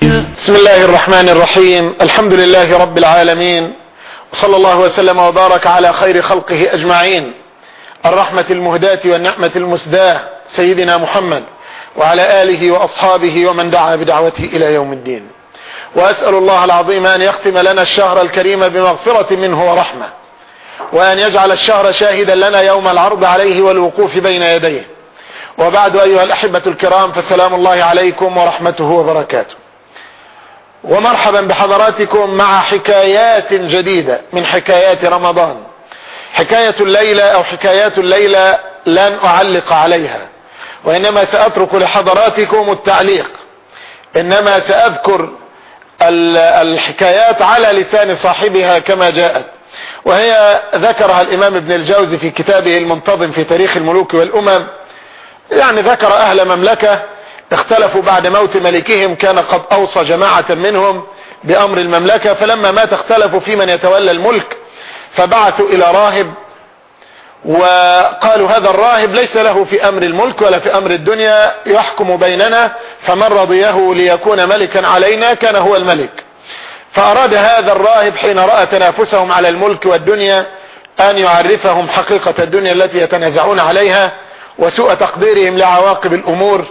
بسم الله الرحمن الرحيم. الحمد لله رب العالمين. وصلى الله وسلم وبارك على خير خلقه أجمعين. الرحمة المهداة والنعمة المسداة. سيدنا محمد وعلى آله وأصحابه ومن دعا بدعوته إلى يوم الدين. وأسأل الله العظيم أن يختم لنا الشهر الكريم بمغفرة منه ورحمة. وأن يجعل الشهر شاهدا لنا يوم العرض عليه والوقوف بين يديه. وبعد أيها الأحبة الكرام فسلام الله عليكم ورحمته وبركاته. ومرحبا بحضراتكم مع حكايات جديدة من حكايات رمضان. حكاية الليلة أو حكايات الليلة لن أعلق عليها. وإنما سأترك لحضراتكم التعليق. إنما سأذكر الحكايات على لسان صاحبها كما جاءت. وهي ذكرها الإمام ابن الجوزي في كتابه المنتظم في تاريخ الملوك والأمم. يعني ذكر أهل مملكة اختلفوا بعد موت ملكهم كان قد أوصى جماعة منهم بأمر المملكة فلما مات اختلفوا في من يتولى الملك فبعثوا إلى راهب وقالوا هذا الراهب ليس له في أمر الملك ولا في أمر الدنيا يحكم بيننا فمن رضيه ليكون ملكا علينا كان هو الملك. فأراد هذا الراهب حين رأى تنافسهم على الملك والدنيا أن يعرفهم حقيقة الدنيا التي يتنازعون عليها وسوء تقديرهم لعواقب الأمور.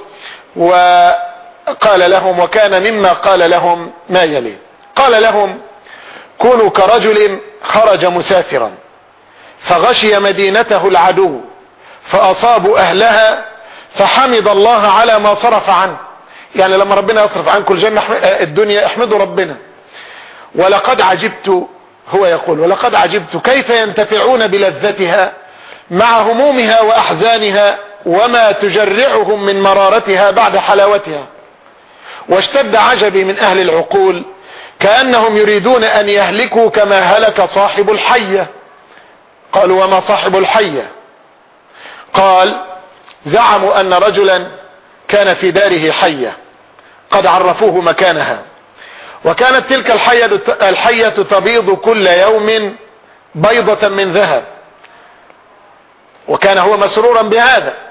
وقال لهم وكان مما قال لهم ما يلي. قال لهم كونوا كرجل خرج مسافرا فغشي مدينته العدو فأصابوا أهلها فحمد الله على ما صرف عنه. يعني لما ربنا يصرف عنكم الجنة الدنيا احمدوا ربنا. ولقد عجبت هو يقول ولقد عجبت كيف ينتفعون بلذتها مع همومها وأحزانها وما تجرعهم من مرارتها بعد حلاوتها. واشتد عجبي من أهل العقول كأنهم يريدون أن يهلكوا كما هلك صاحب الحية. قالوا وما صاحب الحية؟ قال زعموا أن رجلا كان في داره حية. قد عرفوه مكانها. وكانت تلك الحية, الحية تبيض كل يوم بيضة من ذهب. وكان هو مسرورا بهذا.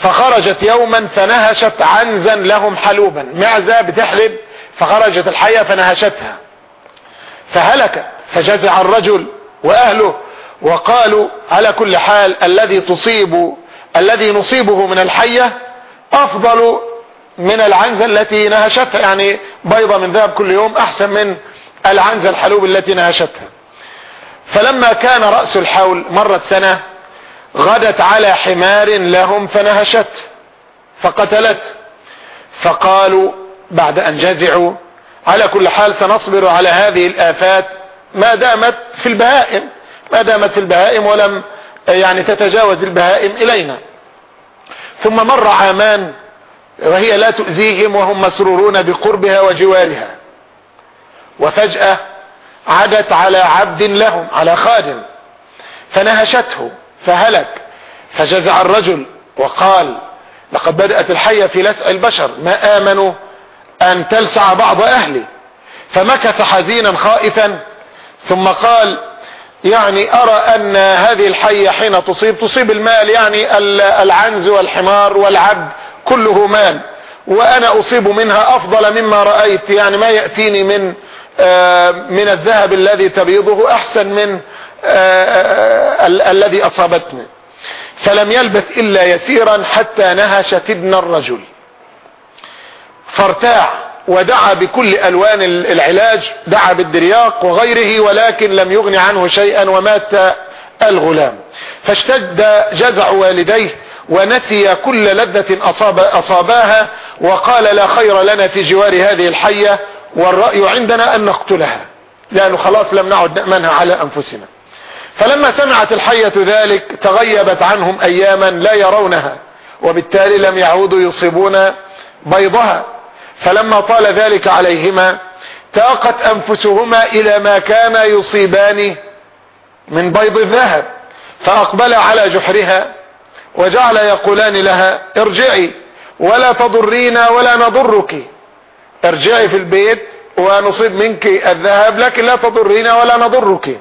فخرجت يوما فنهشت عنزا لهم حلوبا. معزة بتحلب فخرجت الحية فنهشتها. فهلكت فجزع الرجل وأهله وقالوا على كل حال الذي تصيب الذي نصيبه من الحية أفضل من العنزة التي نهشتها. يعني بيضة من ذهب كل يوم أحسن من العنزة الحلوب التي نهشتها. فلما كان رأس الحول مرت سنة غدت على حمار لهم فنهشت فقتلت. فقالوا بعد أن جزعوا على كل حال سنصبر على هذه الآفات ما دامت في البهائم ما دامت في البهائم ولم يعني تتجاوز البهائم إلينا. ثم مر عامان وهي لا تؤذيهم وهم مسرورون بقربها وجوارها. وفجأة عدت على عبد لهم على خادم فنهشته. فهلك. فجزع الرجل وقال لقد بدأت الحية في لسع البشر ما آمنوا أن تلسع بعض أهلي. فمكث حزينا خائفا ثم قال يعني أرى أن هذه الحية حين تصيب تصيب المال يعني العنز والحمار والعبد كله مال وأنا أصيب منها أفضل مما رأيت يعني ما يأتيني من آه من الذهب الذي تبيضه أحسن من الذي أصابتني. فلم يلبث إلا يسيرا حتى نهشت ابن الرجل. فارتاع ودعا بكل ألوان العلاج دعا بالدرياق وغيره ولكن لم يغن عنه شيئا ومات الغلام. فاشتد جزع والديه ونسي كل لذة أصاب أصاباها وقال لا خير لنا في جوار هذه الحية والرأي عندنا أن نقتلها. لأنه خلاص لم نعد نأمنها على أنفسنا. فلما سمعت الحية ذلك تغيبت عنهم أياما لا يرونها وبالتالي لم يعودوا يصيبون بيضها. فلما طال ذلك عليهما تاقت أنفسهما إلى ما كان يصيبان من بيض الذهب فأقبل على جحرها وجعل يقولان لها ارجعي ولا تضرينا ولا نضرك. ارجعي في البيت ونصيب منك الذهب لكن لا تضرينا ولا نضرك.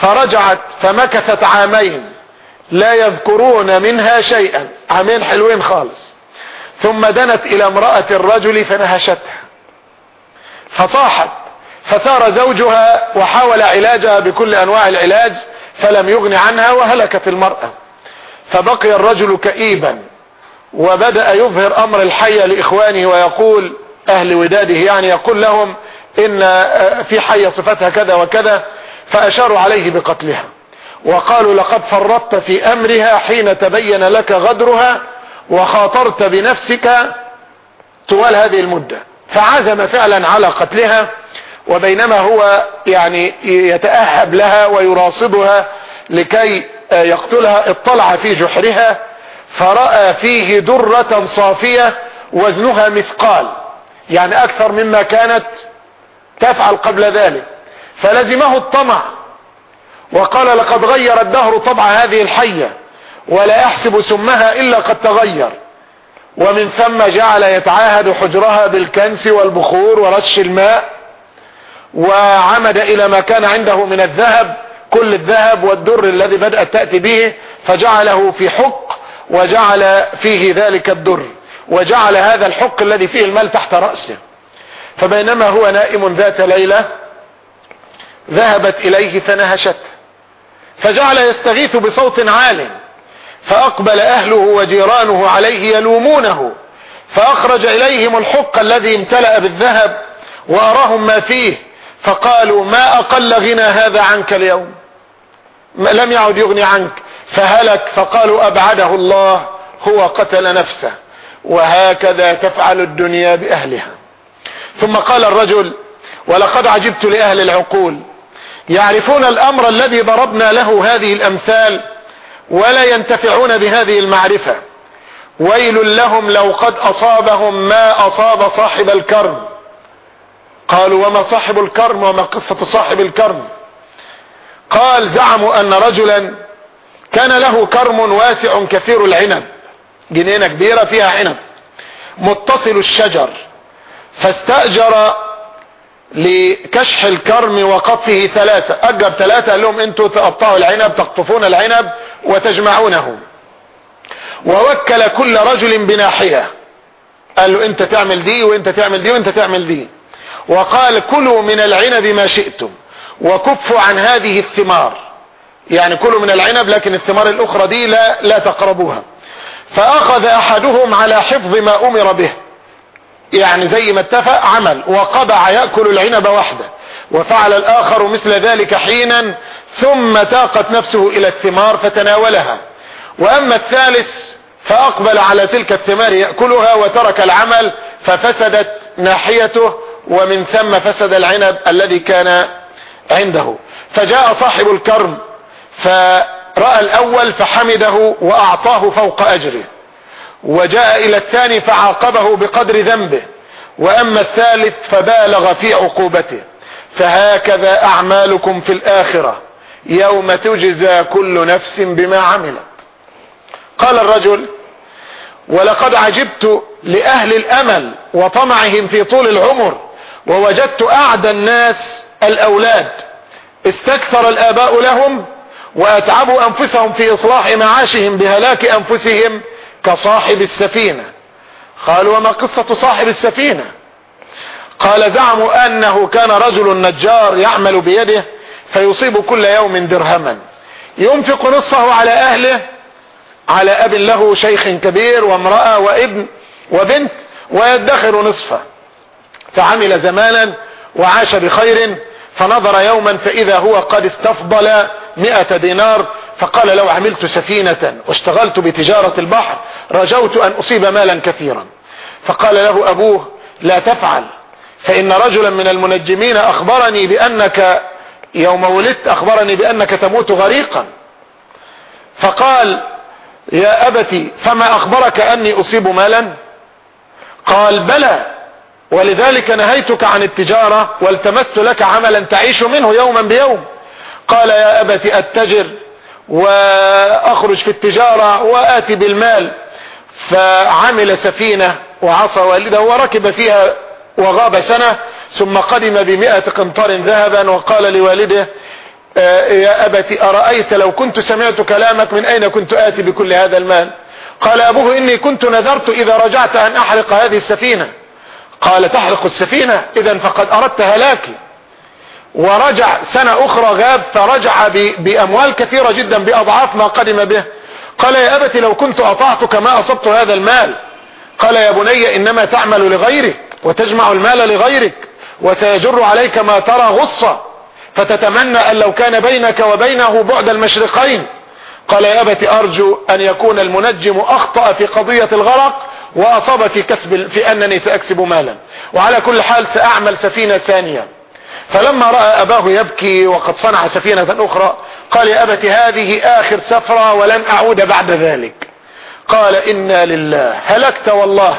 فرجعت فمكثت عامين لا يذكرون منها شيئا. عامين حلوين خالص. ثم دنت إلى امرأة الرجل فنهشتها. فصاحت فثار زوجها وحاول علاجها بكل أنواع العلاج فلم يغن عنها وهلكت المرأة. فبقي الرجل كئيبا وبدأ يظهر أمر الحية لإخوانه ويقول أهل وداده يعني يقول لهم إن في حية صفتها كذا وكذا فأشاروا عليه بقتلها. وقالوا لقد فرطت في أمرها حين تبين لك غدرها وخاطرت بنفسك طوال هذه المدة. فعزم فعلا على قتلها وبينما هو يعني يتأهب لها ويراصدها لكي يقتلها اطلع في جحرها فرأى فيه درة صافية وزنها مثقال. يعني أكثر مما كانت تفعل قبل ذلك. فلزمه الطمع وقال لقد غير الدهر طبع هذه الحية ولا احسب سمها إلا قد تغير ومن ثم جعل يتعاهد حجرها بالكنس والبخور ورش الماء وعمد إلى ما كان عنده من الذهب كل الذهب والدر الذي بدأت تأتي به فجعله في حق وجعل فيه ذلك الدر وجعل هذا الحق الذي فيه المال تحت رأسه فبينما هو نائم ذات ليلة ذهبت إليه فنهشته فجعل يستغيث بصوت عال فأقبل أهله وجيرانه عليه يلومونه فأخرج إليهم الحق الذي امتلأ بالذهب وأراهم ما فيه فقالوا ما أقل غنى هذا عنك اليوم؟ لم يعد يغني عنك فهلك فقالوا أبعده الله هو قتل نفسه وهكذا تفعل الدنيا بأهلها. ثم قال الرجل ولقد عجبت لأهل العقول يعرفون الأمر الذي ضربنا له هذه الأمثال ولا ينتفعون بهذه المعرفة. ويل لهم لو قد أصابهم ما أصاب صاحب الكرم. قالوا وما صاحب الكرم وما قصة صاحب الكرم؟ قال زعموا أن رجلا كان له كرم واسع كثير العنب. جنينة كبيرة فيها عنب. متصل الشجر. فاستأجر لكشح الكرم وقطفه ثلاثة. اجر ثلاثة قال لهم أنتوا تقطعوا العنب تقطفون العنب وتجمعونه. ووكل كل رجل بناحية. قال له أنت تعمل دي وأنت تعمل دي وأنت تعمل دي. وقال كلوا من العنب ما شئتم وكفوا عن هذه الثمار. يعني كلوا من العنب لكن الثمار الأخرى دي لا, لا تقربوها. فأخذ أحدهم على حفظ ما أمر به. يعني زي ما اتفق عمل وقبع يأكل العنب وحده وفعل الآخر مثل ذلك حينا ثم تاقت نفسه إلى الثمار فتناولها. وأما الثالث فأقبل على تلك الثمار يأكلها وترك العمل ففسدت ناحيته ومن ثم فسد العنب الذي كان عنده. فجاء صاحب الكرم فرأى الأول فحمده وأعطاه فوق أجره. وجاء إلى الثاني فعاقبه بقدر ذنبه وأما الثالث فبالغ في عقوبته. فهكذا أعمالكم في الآخرة يوم تجزى كل نفس بما عملت. قال الرجل ولقد عجبت لأهل الأمل وطمعهم في طول العمر ووجدت أعدى الناس الأولاد. استكثر الآباء لهم وأتعبوا أنفسهم في إصلاح معاشهم بهلاك أنفسهم كصاحب السفينة. قال وما قصة صاحب السفينة؟ قال زعموا أنه كان رجل نجار يعمل بيده فيصيب كل يوم درهما. ينفق نصفه على أهله على أب له شيخ كبير وامرأة وابن وبنت ويدخر نصفه. فعمل زمانا وعاش بخير فنظر يوما فإذا هو قد استفضل مئة دينار فقال لو عملت سفينة واشتغلت بتجارة البحر رجوت أن أصيب مالا كثيرا. فقال له أبوه لا تفعل فإن رجلا من المنجمين أخبرني بأنك يوم ولدت أخبرني بأنك تموت غريقا. فقال يا أبتي فما أخبرك أني أصيب مالا؟ قال بلى ولذلك نهيتك عن التجارة والتمست لك عملا تعيش منه يوما بيوم. قال يا ابت أتجر وأخرج في التجارة وآتي بالمال. فعمل سفينة وعصى والده وركب فيها وغاب سنة ثم قدم بمئة قنطار ذهبا وقال لوالده آه، يا أبت أرأيت لو كنت سمعت كلامك من أين كنت آتي بكل هذا المال؟ قال أبوه إني كنت نذرت إذا رجعت أن أحرق هذه السفينة. قال تحرق السفينة؟ اذا فقد أردت هلاكي. ورجع سنة أخرى غاب فرجع بأموال كثيرة جدا بأضعاف ما قدم به. قال يا ابت لو كنت أطعتك ما أصبت هذا المال. قال يا بني إنما تعمل لغيرك وتجمع المال لغيرك وسيجر عليك ما ترى غصة فتتمنى أن لو كان بينك وبينه بعد المشرقين. قال يا ابت أرجو أن يكون المنجم أخطأ في قضية الغرق وأصاب في كسب في أنني سأكسب مالا. وعلى كل حال سأعمل سفينة ثانية. فلما رأى أباه يبكي وقد صنع سفينة أخرى قال يا أبت هذه آخر سفرة ولن أعود بعد ذلك. قال إنا لله هلكت والله.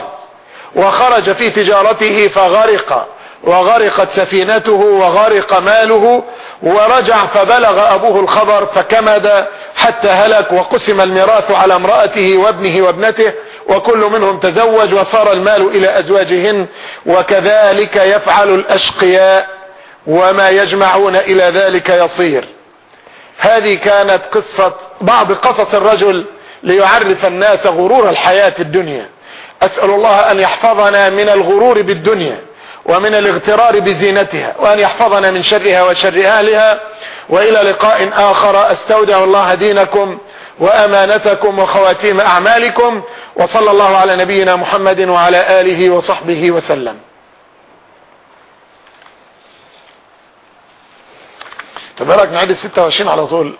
وخرج في تجارته فغرق وغرقت سفينته وغرق ماله ورجع فبلغ أبوه الخبر فكمد حتى هلك وقسم الميراث على امرأته وابنه وابنته وكل منهم تزوج وصار المال إلى أزواجهن وكذلك يفعل الأشقياء. وما يجمعون إلى ذلك يصير. هذه كانت قصة بعض قصص الرجل ليعرف الناس غرور الحياة الدنيا. أسأل الله أن يحفظنا من الغرور بالدنيا ومن الاغترار بزينتها وأن يحفظنا من شرها وشر أهلها. وإلى لقاء آخر أستودع الله دينكم وأمانتكم وخواتيم أعمالكم وصلى الله على نبينا محمد وعلى آله وصحبه وسلم. تبارك نعيد الستة وعشرين على طول.